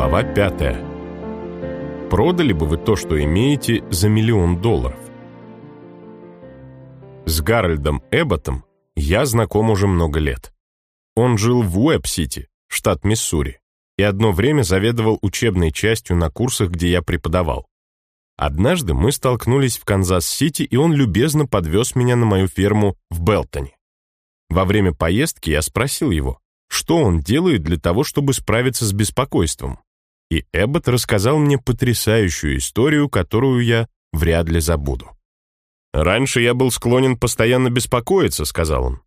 Глава пятая. Продали бы вы то, что имеете, за миллион долларов? С Гарольдом Эбботом я знаком уже много лет. Он жил в Уэб-Сити, штат Миссури, и одно время заведовал учебной частью на курсах, где я преподавал. Однажды мы столкнулись в Канзас-Сити, и он любезно подвез меня на мою ферму в Белтоне. Во время поездки я спросил его, что он делает для того, чтобы справиться с беспокойством. И Эббот рассказал мне потрясающую историю, которую я вряд ли забуду. «Раньше я был склонен постоянно беспокоиться», — сказал он.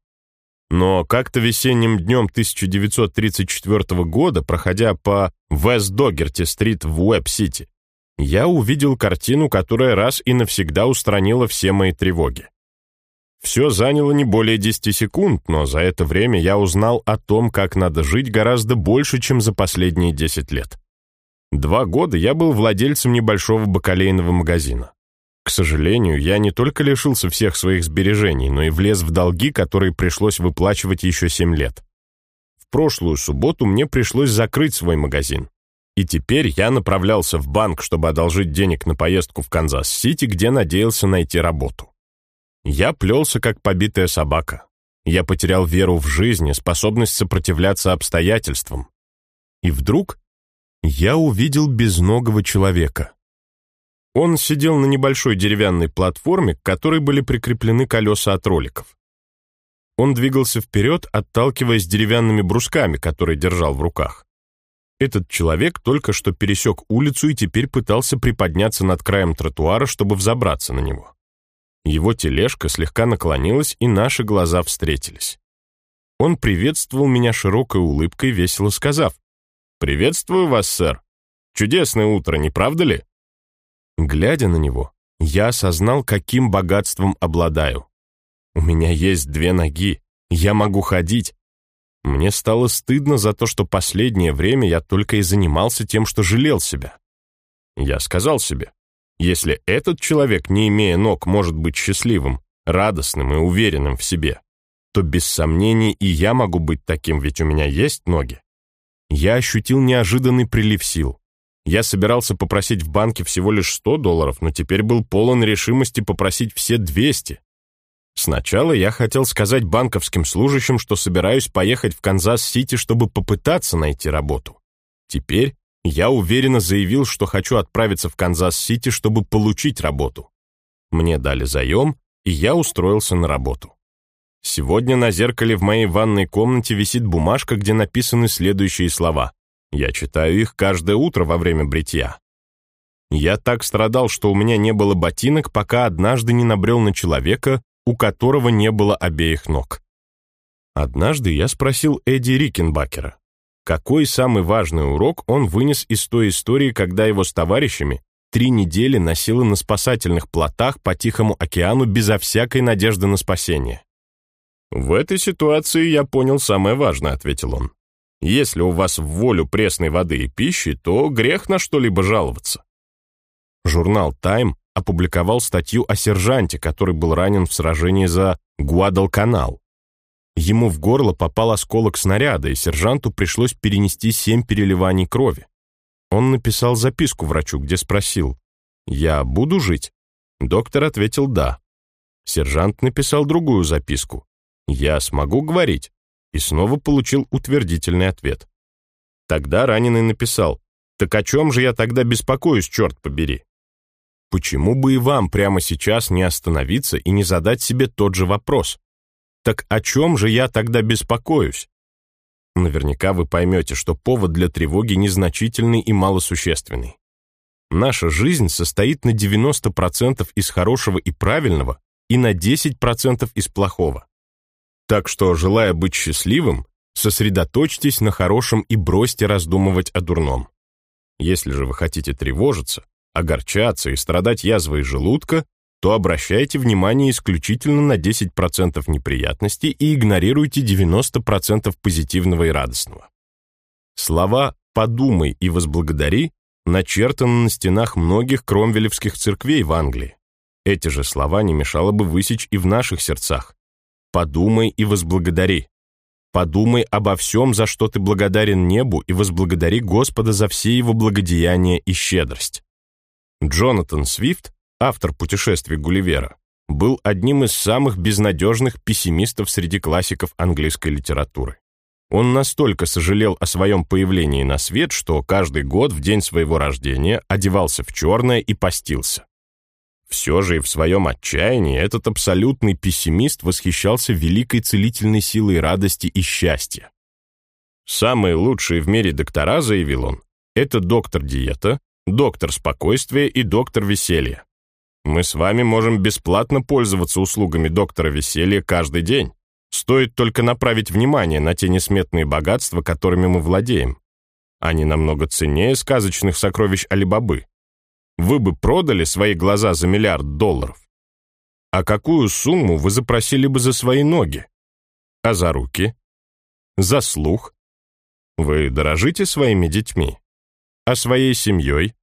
Но как-то весенним днем 1934 года, проходя по Вест-Догерти-стрит в Уэб-Сити, я увидел картину, которая раз и навсегда устранила все мои тревоги. Все заняло не более 10 секунд, но за это время я узнал о том, как надо жить гораздо больше, чем за последние 10 лет. Два года я был владельцем небольшого бакалейного магазина. К сожалению, я не только лишился всех своих сбережений, но и влез в долги, которые пришлось выплачивать еще семь лет. В прошлую субботу мне пришлось закрыть свой магазин. И теперь я направлялся в банк, чтобы одолжить денег на поездку в Канзас-Сити, где надеялся найти работу. Я плелся, как побитая собака. Я потерял веру в жизнь и способность сопротивляться обстоятельствам. И вдруг я увидел безногого человека. Он сидел на небольшой деревянной платформе, к которой были прикреплены колеса от роликов. Он двигался вперед, отталкиваясь деревянными брусками, которые держал в руках. Этот человек только что пересек улицу и теперь пытался приподняться над краем тротуара, чтобы взобраться на него. Его тележка слегка наклонилась, и наши глаза встретились. Он приветствовал меня широкой улыбкой, весело сказав, «Приветствую вас, сэр. Чудесное утро, не правда ли?» Глядя на него, я осознал, каким богатством обладаю. У меня есть две ноги, я могу ходить. Мне стало стыдно за то, что последнее время я только и занимался тем, что жалел себя. Я сказал себе, если этот человек, не имея ног, может быть счастливым, радостным и уверенным в себе, то без сомнений и я могу быть таким, ведь у меня есть ноги. Я ощутил неожиданный прилив сил. Я собирался попросить в банке всего лишь 100 долларов, но теперь был полон решимости попросить все 200. Сначала я хотел сказать банковским служащим, что собираюсь поехать в Канзас-Сити, чтобы попытаться найти работу. Теперь я уверенно заявил, что хочу отправиться в Канзас-Сити, чтобы получить работу. Мне дали заем, и я устроился на работу. Сегодня на зеркале в моей ванной комнате висит бумажка, где написаны следующие слова. Я читаю их каждое утро во время бритья. Я так страдал, что у меня не было ботинок, пока однажды не набрел на человека, у которого не было обеих ног. Однажды я спросил Эдди Рикенбакера, какой самый важный урок он вынес из той истории, когда его с товарищами три недели носило на спасательных плотах по Тихому океану безо всякой надежды на спасение. «В этой ситуации я понял самое важное», — ответил он. Если у вас в волю пресной воды и пищи, то грех на что-либо жаловаться. Журнал «Тайм» опубликовал статью о сержанте, который был ранен в сражении за Гуадалканал. Ему в горло попал осколок снаряда, и сержанту пришлось перенести семь переливаний крови. Он написал записку врачу, где спросил, «Я буду жить?» Доктор ответил «да». Сержант написал другую записку, «Я смогу говорить?» и снова получил утвердительный ответ. Тогда раненый написал, «Так о чем же я тогда беспокоюсь, черт побери?» Почему бы и вам прямо сейчас не остановиться и не задать себе тот же вопрос? Так о чем же я тогда беспокоюсь? Наверняка вы поймете, что повод для тревоги незначительный и малосущественный. Наша жизнь состоит на 90% из хорошего и правильного и на 10% из плохого. Так что, желая быть счастливым, сосредоточьтесь на хорошем и бросьте раздумывать о дурном. Если же вы хотите тревожиться, огорчаться и страдать язвой желудка, то обращайте внимание исключительно на 10% неприятностей и игнорируйте 90% позитивного и радостного. Слова «подумай» и «возблагодари» начертаны на стенах многих кромвелевских церквей в Англии. Эти же слова не мешало бы высечь и в наших сердцах. Подумай и возблагодари. Подумай обо всем, за что ты благодарен небу, и возблагодари Господа за все его благодеяния и щедрость. Джонатан Свифт, автор путешествий Гулливера, был одним из самых безнадежных пессимистов среди классиков английской литературы. Он настолько сожалел о своем появлении на свет, что каждый год в день своего рождения одевался в черное и постился. Все же и в своем отчаянии этот абсолютный пессимист восхищался великой целительной силой радости и счастья. Самые лучшие в мире доктора, заявил он, это доктор диета, доктор спокойствия и доктор веселья. Мы с вами можем бесплатно пользоваться услугами доктора веселья каждый день. Стоит только направить внимание на те несметные богатства, которыми мы владеем. Они намного ценнее сказочных сокровищ Алибабы. Вы бы продали свои глаза за миллиард долларов? А какую сумму вы запросили бы за свои ноги? А за руки? За слух? Вы дорожите своими детьми? А своей семьей?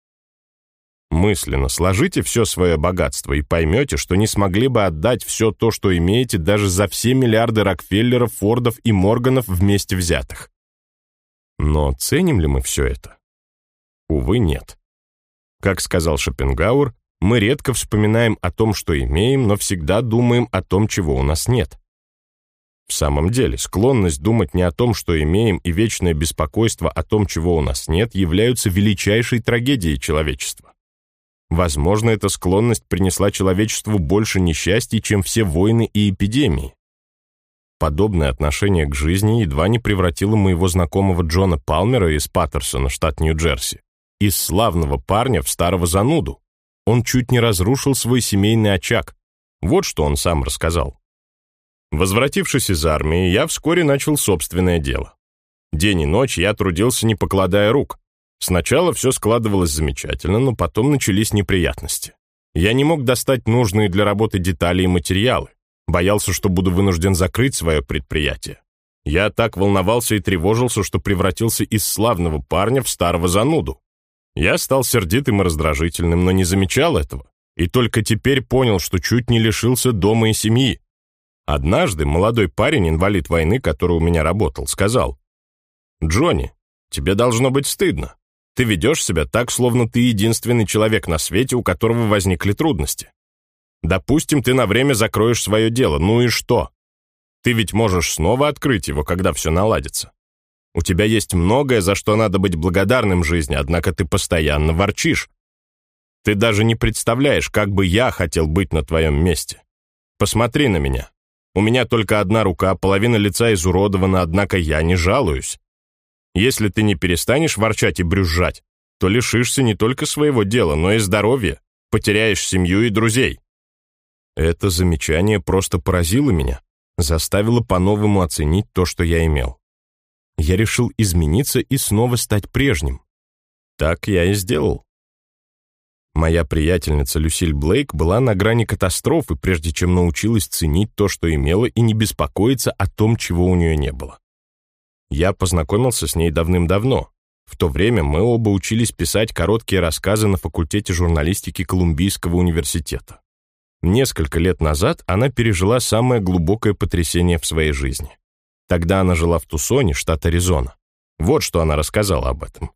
Мысленно сложите все свое богатство и поймете, что не смогли бы отдать все то, что имеете, даже за все миллиарды Рокфеллеров, Фордов и Морганов вместе взятых. Но ценим ли мы все это? Увы, нет. Как сказал Шопенгауэр, мы редко вспоминаем о том, что имеем, но всегда думаем о том, чего у нас нет. В самом деле, склонность думать не о том, что имеем, и вечное беспокойство о том, чего у нас нет, являются величайшей трагедией человечества. Возможно, эта склонность принесла человечеству больше несчастий, чем все войны и эпидемии. Подобное отношение к жизни едва не превратило моего знакомого Джона Палмера из Паттерсона, штат Нью-Джерси, из славного парня в старого зануду. Он чуть не разрушил свой семейный очаг. Вот что он сам рассказал. Возвратившись из армии, я вскоре начал собственное дело. День и ночь я трудился, не покладая рук. Сначала все складывалось замечательно, но потом начались неприятности. Я не мог достать нужные для работы детали и материалы. Боялся, что буду вынужден закрыть свое предприятие. Я так волновался и тревожился, что превратился из славного парня в старого зануду. Я стал сердитым и раздражительным, но не замечал этого. И только теперь понял, что чуть не лишился дома и семьи. Однажды молодой парень, инвалид войны, который у меня работал, сказал, «Джонни, тебе должно быть стыдно. Ты ведешь себя так, словно ты единственный человек на свете, у которого возникли трудности. Допустим, ты на время закроешь свое дело, ну и что? Ты ведь можешь снова открыть его, когда все наладится. У тебя есть многое, за что надо быть благодарным жизни, однако ты постоянно ворчишь. Ты даже не представляешь, как бы я хотел быть на твоем месте. Посмотри на меня. У меня только одна рука, половина лица изуродована, однако я не жалуюсь. Если ты не перестанешь ворчать и брюзжать, то лишишься не только своего дела, но и здоровья, потеряешь семью и друзей. Это замечание просто поразило меня, заставило по-новому оценить то, что я имел я решил измениться и снова стать прежним. Так я и сделал. Моя приятельница Люсиль Блейк была на грани катастрофы, прежде чем научилась ценить то, что имела, и не беспокоиться о том, чего у нее не было. Я познакомился с ней давным-давно. В то время мы оба учились писать короткие рассказы на факультете журналистики Колумбийского университета. Несколько лет назад она пережила самое глубокое потрясение в своей жизни. Тогда она жила в Тусоне, штат Аризона. Вот что она рассказала об этом.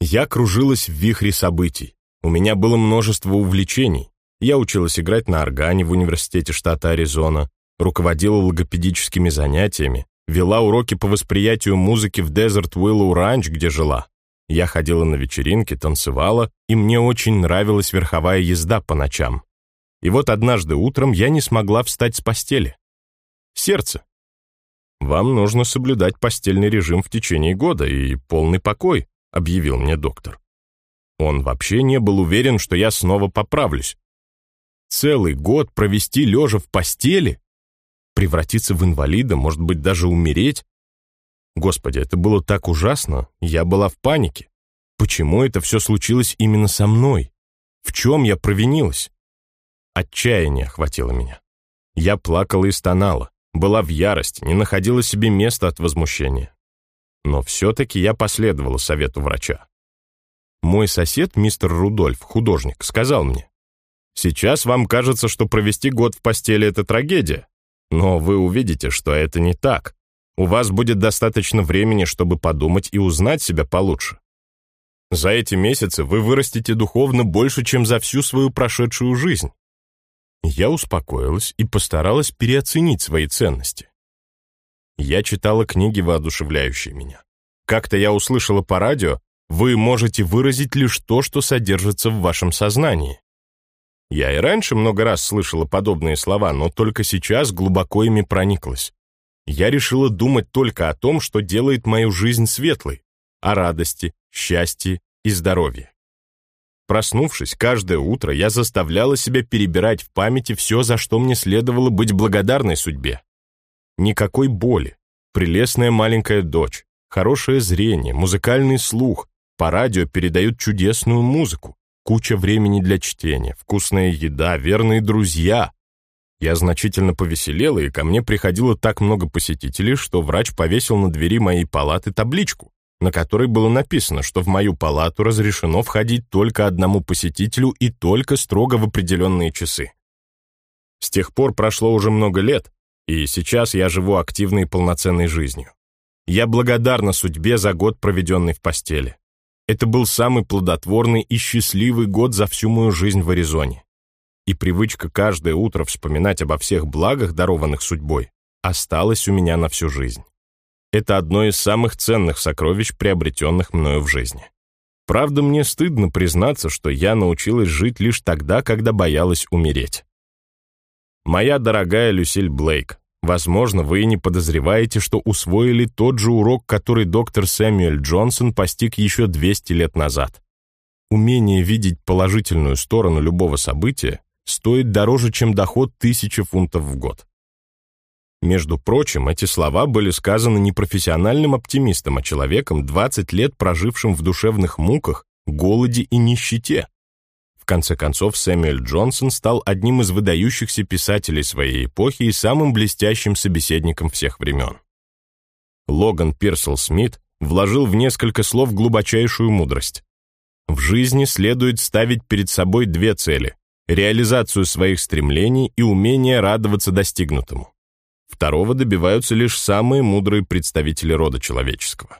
Я кружилась в вихре событий. У меня было множество увлечений. Я училась играть на органе в университете штата Аризона, руководила логопедическими занятиями, вела уроки по восприятию музыки в Desert Willow Ranch, где жила. Я ходила на вечеринки, танцевала, и мне очень нравилась верховая езда по ночам. И вот однажды утром я не смогла встать с постели. Сердце, «Вам нужно соблюдать постельный режим в течение года и полный покой», объявил мне доктор. Он вообще не был уверен, что я снова поправлюсь. Целый год провести лежа в постели? Превратиться в инвалида, может быть, даже умереть? Господи, это было так ужасно, я была в панике. Почему это все случилось именно со мной? В чем я провинилась? Отчаяние охватило меня. Я плакала и стонала была в ярости, не находила себе места от возмущения. Но все-таки я последовала совету врача. Мой сосед, мистер Рудольф, художник, сказал мне, «Сейчас вам кажется, что провести год в постели — это трагедия, но вы увидите, что это не так. У вас будет достаточно времени, чтобы подумать и узнать себя получше. За эти месяцы вы вырастете духовно больше, чем за всю свою прошедшую жизнь. Я успокоилась и постаралась переоценить свои ценности. Я читала книги, воодушевляющие меня. Как-то я услышала по радио, вы можете выразить лишь то, что содержится в вашем сознании. Я и раньше много раз слышала подобные слова, но только сейчас глубоко ими прониклась. Я решила думать только о том, что делает мою жизнь светлой, о радости, счастье и здоровье. Проснувшись, каждое утро я заставляла себя перебирать в памяти все, за что мне следовало быть благодарной судьбе. Никакой боли, прелестная маленькая дочь, хорошее зрение, музыкальный слух, по радио передают чудесную музыку, куча времени для чтения, вкусная еда, верные друзья. Я значительно повеселела, и ко мне приходило так много посетителей, что врач повесил на двери моей палаты табличку на которой было написано, что в мою палату разрешено входить только одному посетителю и только строго в определенные часы. С тех пор прошло уже много лет, и сейчас я живу активной и полноценной жизнью. Я благодарна судьбе за год, проведенный в постели. Это был самый плодотворный и счастливый год за всю мою жизнь в Аризоне. И привычка каждое утро вспоминать обо всех благах, дарованных судьбой, осталась у меня на всю жизнь. Это одно из самых ценных сокровищ, приобретенных мною в жизни. Правда, мне стыдно признаться, что я научилась жить лишь тогда, когда боялась умереть. Моя дорогая Люсиль Блейк, возможно, вы не подозреваете, что усвоили тот же урок, который доктор Сэмюэль Джонсон постиг еще 200 лет назад. Умение видеть положительную сторону любого события стоит дороже, чем доход тысячи фунтов в год. Между прочим, эти слова были сказаны не профессиональным оптимистом, а человеком, 20 лет прожившим в душевных муках, голоде и нищете. В конце концов, Сэмюэль Джонсон стал одним из выдающихся писателей своей эпохи и самым блестящим собеседником всех времен. Логан Пирсел Смит вложил в несколько слов глубочайшую мудрость. В жизни следует ставить перед собой две цели – реализацию своих стремлений и умение радоваться достигнутому. Второго добиваются лишь самые мудрые представители рода человеческого.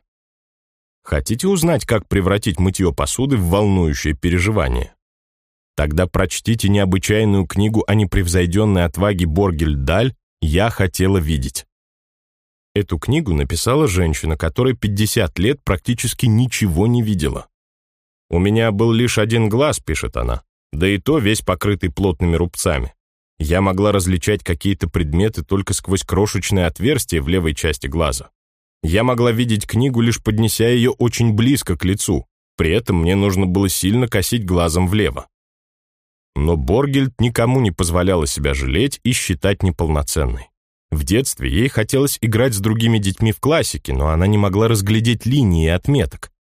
Хотите узнать, как превратить мытье посуды в волнующее переживание? Тогда прочтите необычайную книгу о непревзойденной отваге Боргель-Даль «Я хотела видеть». Эту книгу написала женщина, которая 50 лет практически ничего не видела. «У меня был лишь один глаз», — пишет она, да и то весь покрытый плотными рубцами. Я могла различать какие-то предметы только сквозь крошечное отверстие в левой части глаза. Я могла видеть книгу, лишь поднеся ее очень близко к лицу, при этом мне нужно было сильно косить глазом влево. Но Боргельд никому не позволяла себя жалеть и считать неполноценной. В детстве ей хотелось играть с другими детьми в классике, но она не могла разглядеть линии и отметок.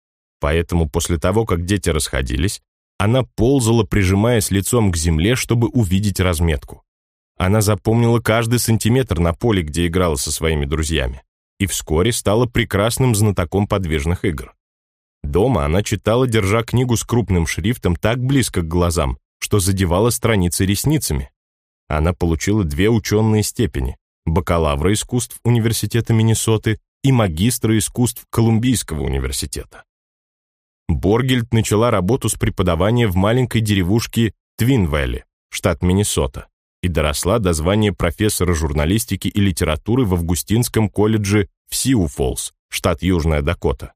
Поэтому после того, как дети расходились, она ползала, прижимаясь лицом к земле, чтобы увидеть разметку. Она запомнила каждый сантиметр на поле, где играла со своими друзьями, и вскоре стала прекрасным знатоком подвижных игр. Дома она читала, держа книгу с крупным шрифтом так близко к глазам, что задевала страницы ресницами. Она получила две ученые степени – бакалавра искусств Университета Миннесоты и магистра искусств Колумбийского университета. Боргельд начала работу с преподавания в маленькой деревушке Твинвелли, штат Миннесота и доросла до звания профессора журналистики и литературы в Августинском колледже в Сиу-Фоллс, штат Южная Дакота.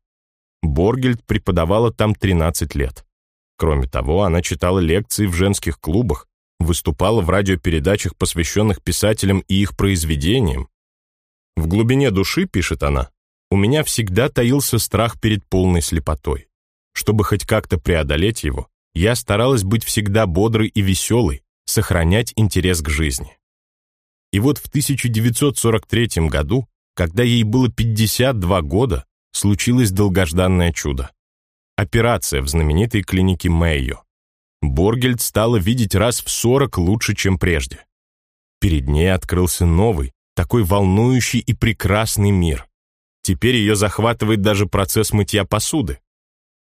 Боргельд преподавала там 13 лет. Кроме того, она читала лекции в женских клубах, выступала в радиопередачах, посвященных писателям и их произведениям. В глубине души, пишет она, у меня всегда таился страх перед полной слепотой. Чтобы хоть как-то преодолеть его, я старалась быть всегда бодрой и веселой, сохранять интерес к жизни. И вот в 1943 году, когда ей было 52 года, случилось долгожданное чудо. Операция в знаменитой клинике Мэйо. Боргельд стала видеть раз в 40 лучше, чем прежде. Перед ней открылся новый, такой волнующий и прекрасный мир. Теперь ее захватывает даже процесс мытья посуды.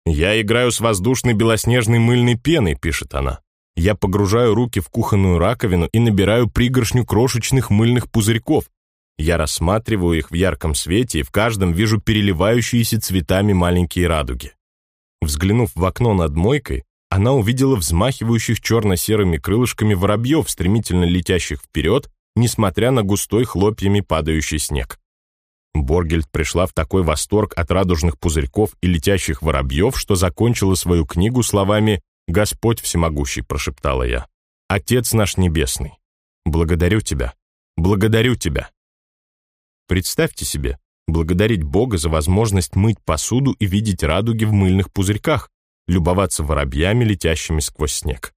«Я играю с воздушной белоснежной мыльной пеной», — пишет она. Я погружаю руки в кухонную раковину и набираю пригоршню крошечных мыльных пузырьков, Я рассматриваю их в ярком свете и в каждом вижу переливающиеся цветами маленькие радуги. Взглянув в окно над мойкой, она увидела взмахивающих черно-серыми крылышками воробьев, стремительно летящих вперед, несмотря на густой хлопьями падающий снег. Боргельд пришла в такой восторг от радужных пузырьков и летящих воробьев, что закончила свою книгу словами «Господь всемогущий», прошептала я. «Отец наш небесный, благодарю Тебя, благодарю Тебя». Представьте себе, благодарить Бога за возможность мыть посуду и видеть радуги в мыльных пузырьках, любоваться воробьями, летящими сквозь снег.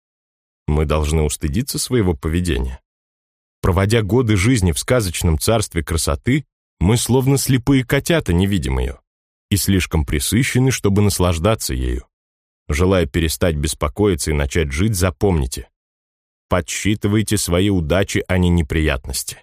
Мы должны устыдиться своего поведения. Проводя годы жизни в сказочном царстве красоты, мы словно слепые котята не видим ее и слишком присыщены, чтобы наслаждаться ею. Желая перестать беспокоиться и начать жить, запомните. Подсчитывайте свои удачи, а не неприятности.